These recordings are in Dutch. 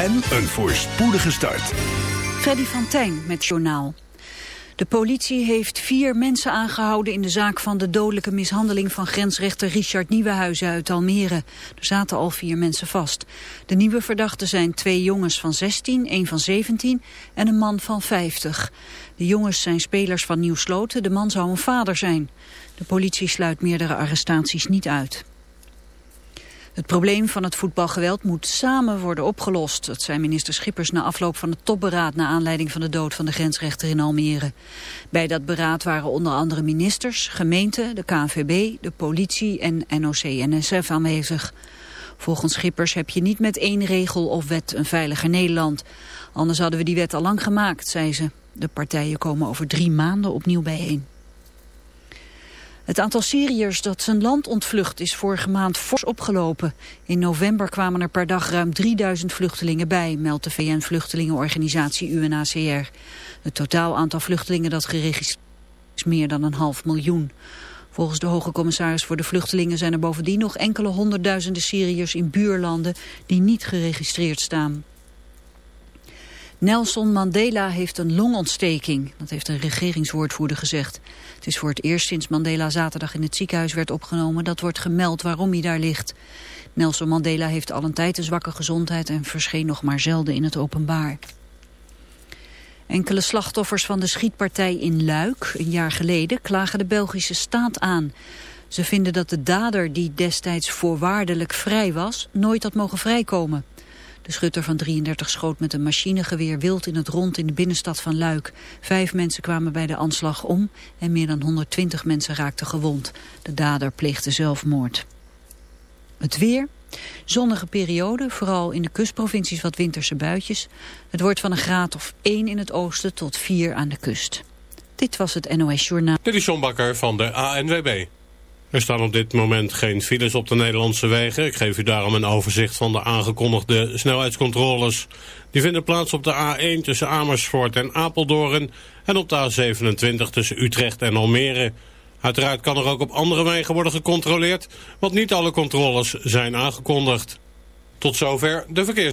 en een voorspoedige start. Freddy van Tijn met Journaal. De politie heeft vier mensen aangehouden in de zaak van de dodelijke mishandeling van grensrechter Richard Nieuwenhuizen uit Almere. Er zaten al vier mensen vast. De nieuwe verdachten zijn twee jongens van 16, één van 17 en een man van 50. De jongens zijn spelers van Nieuw Sloten, de man zou een vader zijn. De politie sluit meerdere arrestaties niet uit. Het probleem van het voetbalgeweld moet samen worden opgelost. Dat zei minister Schippers na afloop van het topberaad... na aanleiding van de dood van de grensrechter in Almere. Bij dat beraad waren onder andere ministers, gemeenten, de KNVB... de politie en NOC-NSF aanwezig. Volgens Schippers heb je niet met één regel of wet een veiliger Nederland. Anders hadden we die wet al lang gemaakt, zei ze. De partijen komen over drie maanden opnieuw bijeen. Het aantal Syriërs dat zijn land ontvlucht is vorige maand fors opgelopen. In november kwamen er per dag ruim 3000 vluchtelingen bij, meldt de VN-vluchtelingenorganisatie UNHCR. Het totaal aantal vluchtelingen dat geregistreerd is meer dan een half miljoen. Volgens de hoge commissaris voor de vluchtelingen zijn er bovendien nog enkele honderdduizenden Syriërs in buurlanden die niet geregistreerd staan. Nelson Mandela heeft een longontsteking, dat heeft een regeringswoordvoerder gezegd. Het is voor het eerst sinds Mandela zaterdag in het ziekenhuis werd opgenomen dat wordt gemeld waarom hij daar ligt. Nelson Mandela heeft al een tijd een zwakke gezondheid en verscheen nog maar zelden in het openbaar. Enkele slachtoffers van de schietpartij in Luik een jaar geleden klagen de Belgische staat aan. Ze vinden dat de dader die destijds voorwaardelijk vrij was nooit had mogen vrijkomen. De schutter van 33 schoot met een machinegeweer wild in het rond in de binnenstad van Luik. Vijf mensen kwamen bij de aanslag om en meer dan 120 mensen raakten gewond. De dader pleegde zelfmoord. Het weer. Zonnige periode, vooral in de kustprovincies wat winterse buitjes. Het wordt van een graad of 1 in het oosten tot 4 aan de kust. Dit was het NOS Journaal. Dit is John Bakker van de ANWB. Er staan op dit moment geen files op de Nederlandse wegen. Ik geef u daarom een overzicht van de aangekondigde snelheidscontroles. Die vinden plaats op de A1 tussen Amersfoort en Apeldoorn... en op de A27 tussen Utrecht en Almere. Uiteraard kan er ook op andere wegen worden gecontroleerd... want niet alle controles zijn aangekondigd. Tot zover de verkeers.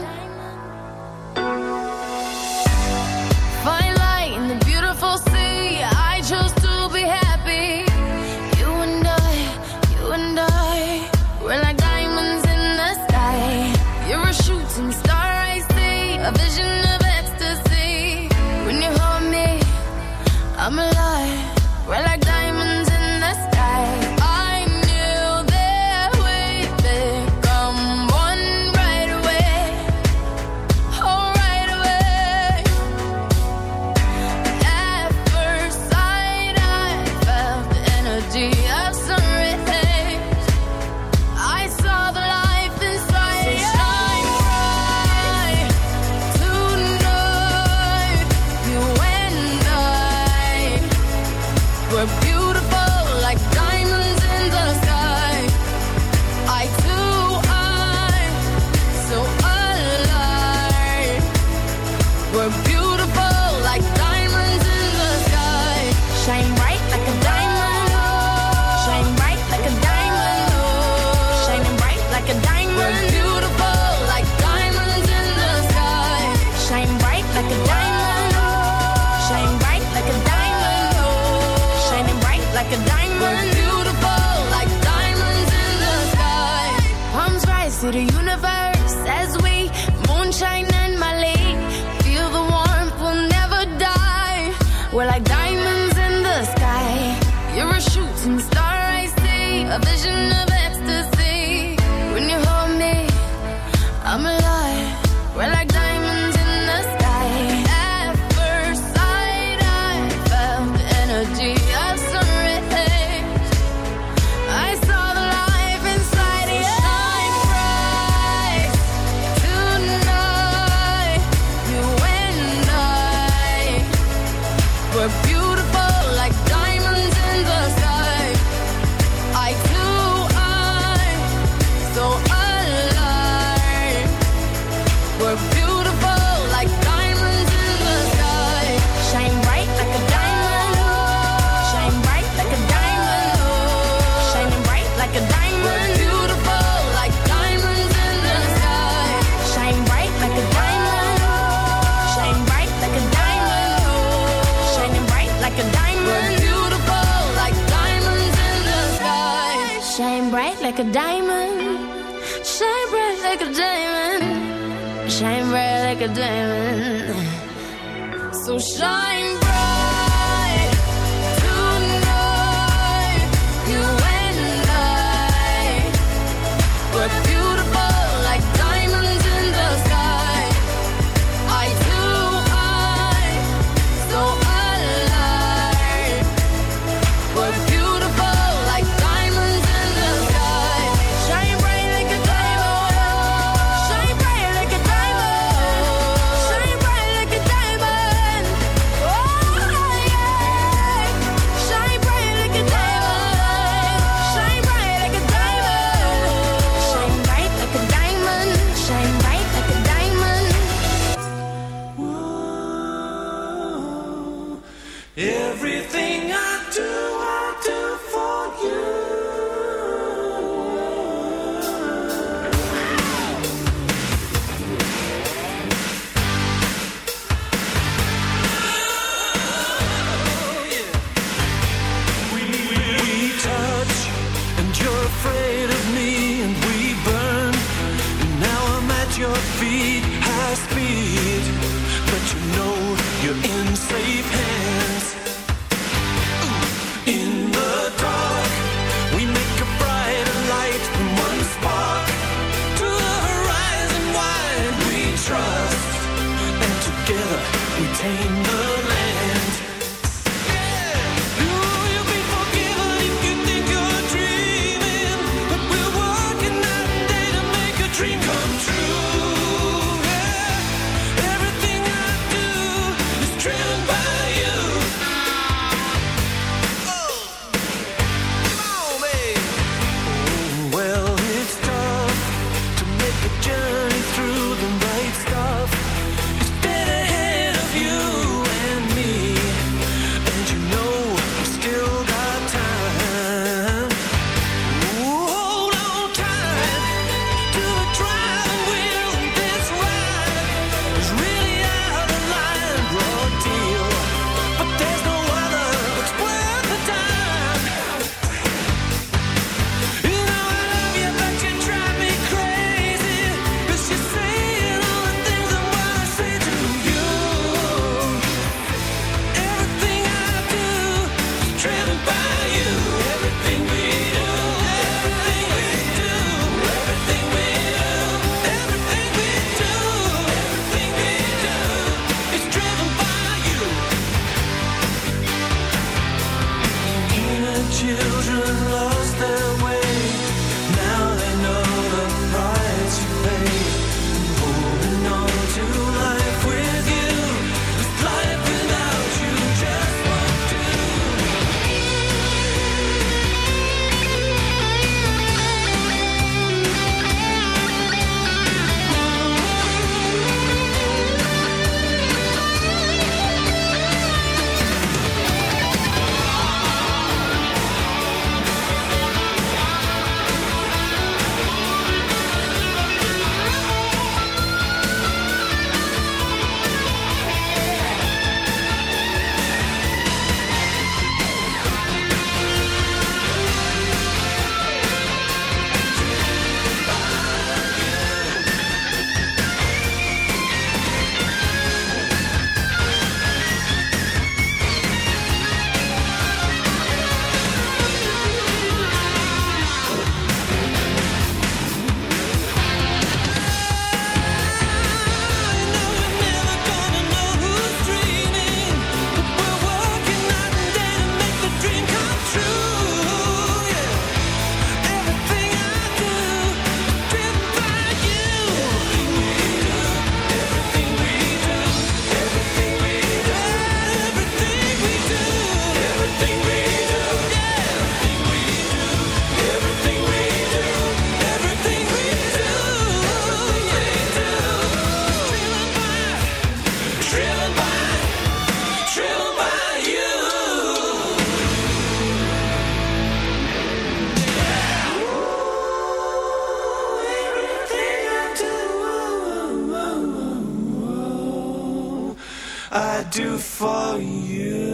for you.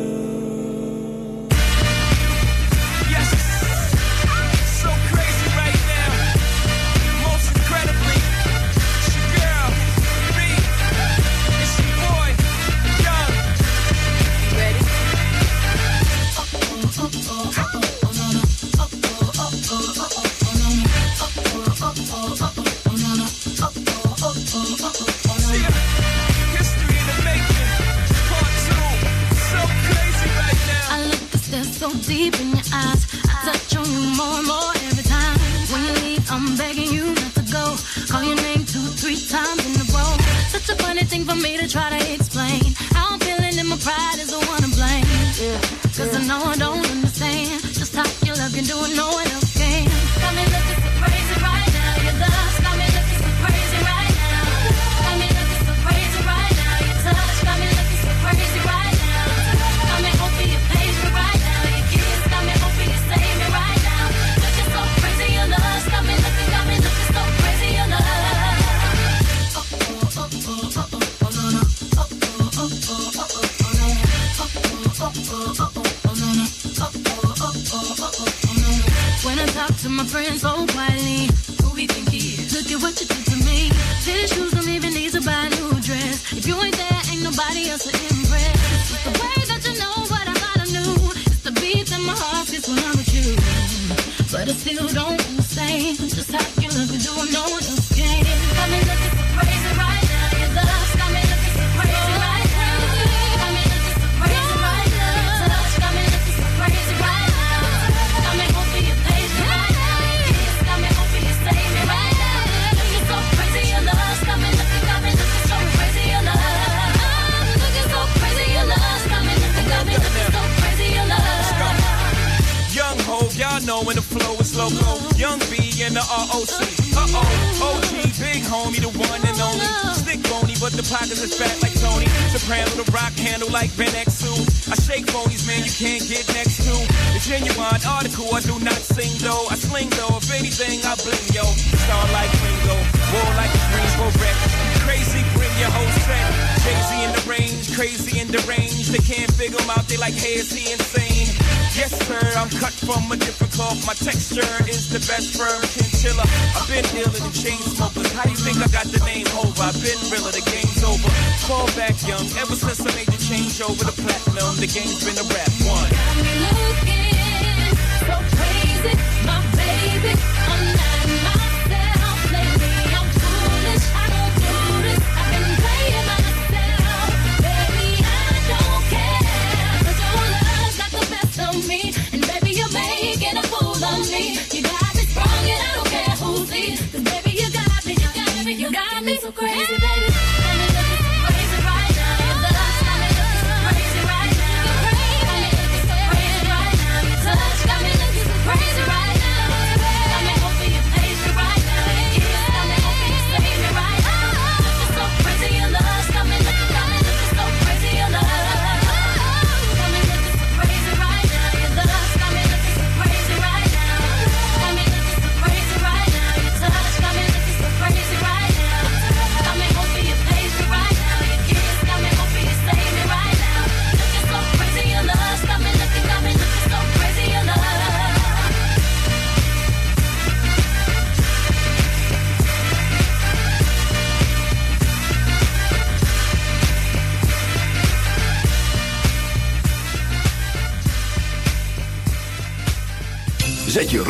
is he insane? Yes, sir, I'm cut from a different cloth. My texture is the best for a chinchilla. I've been dealing in chain smokers. How do you think I got the name over? I've been realer, the game's over. Call back young, ever since I made the change over the platinum, the game's been a rap one. Got me looking so crazy. My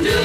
Do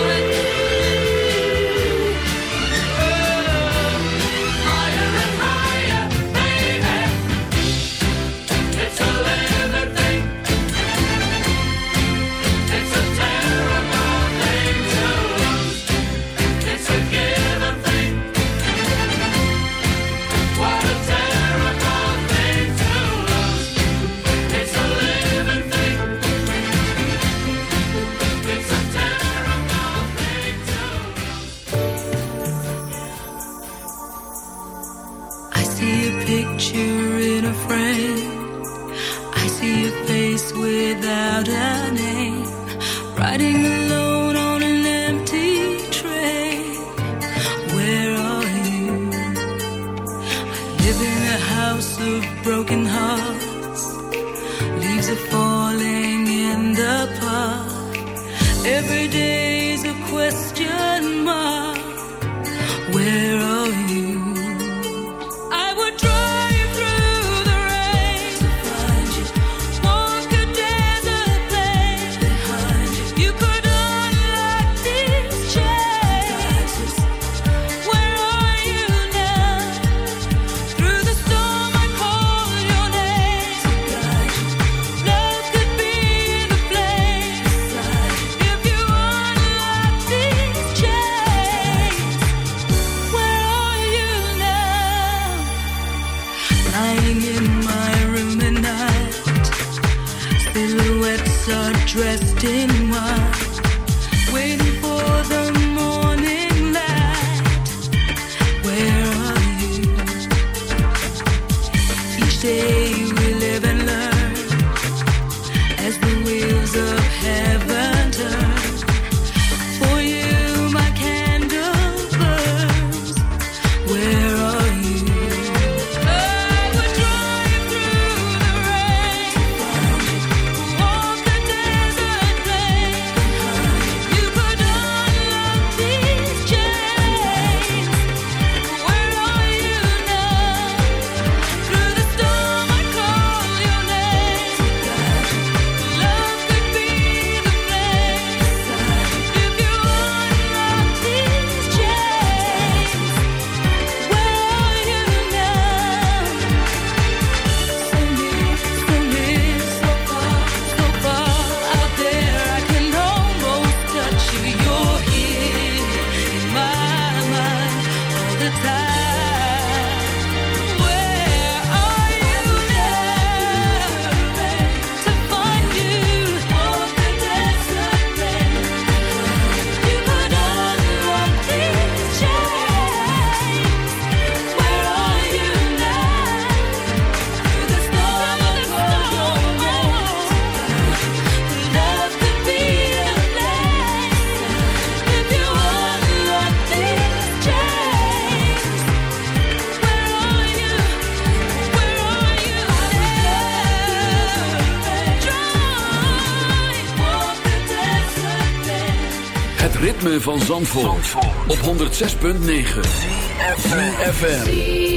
day Op 106.9 FM.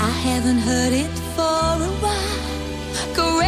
I haven't heard it for a while. Correct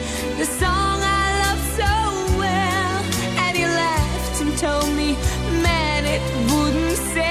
the song I love so well, and he laughed and told me, man, it wouldn't sell.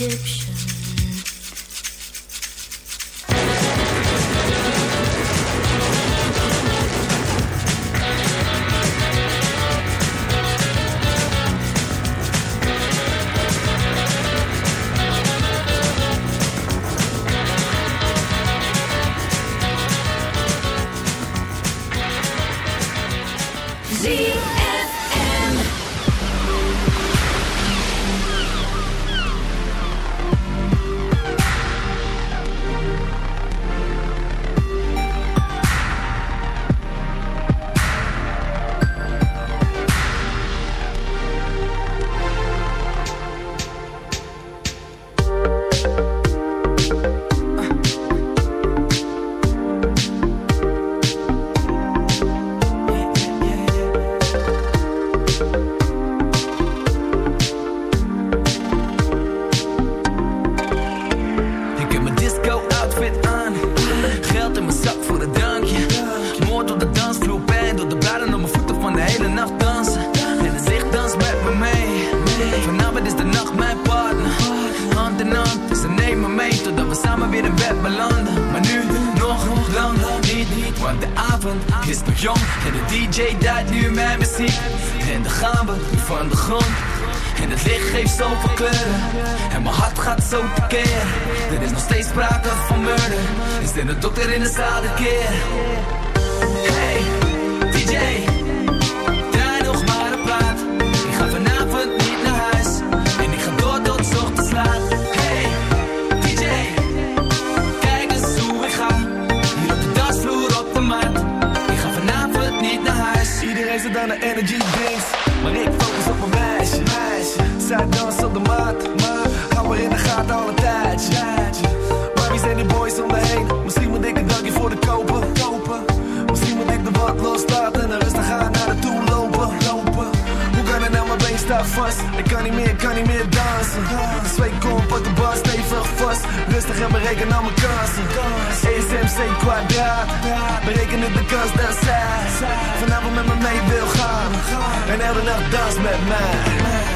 Egyptian. Dan gaan we van de grond. En het licht geeft zoveel kleuren. En mijn hart gaat zo tekeer Er is nog steeds sprake van murder. Is er een dokter in de zaal dit keer? Hey, DJ Draai nog maar een plaat. Ik ga vanavond niet naar huis. En ik ga door tot ochtends laat. Hey, DJ Kijk eens hoe ik ga. Hier op de dansvloer op de mat. Ik ga vanavond niet naar huis. Iedereen zit aan de energy drinks, maar ik focus op mijn meisje. meisje. Zij op de maat, maar hou haar in de gaten al een tijdje. Maar wie zijn die boys om me heen? Misschien moet ik een dankje voor de kopen. kopen. Misschien moet ik de wat loslaten en rustig aan staat vast? Ik kan niet meer, kan niet meer dansen. De zweet komt, pak de bar stevig vast. Rustig en bereken al mijn kansen. ESMC kwadraat, berekenen de kans dat zij vanavond met me mee wil gaan. En elke nacht dans met mij.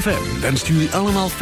ZFM wenst jullie allemaal fijn.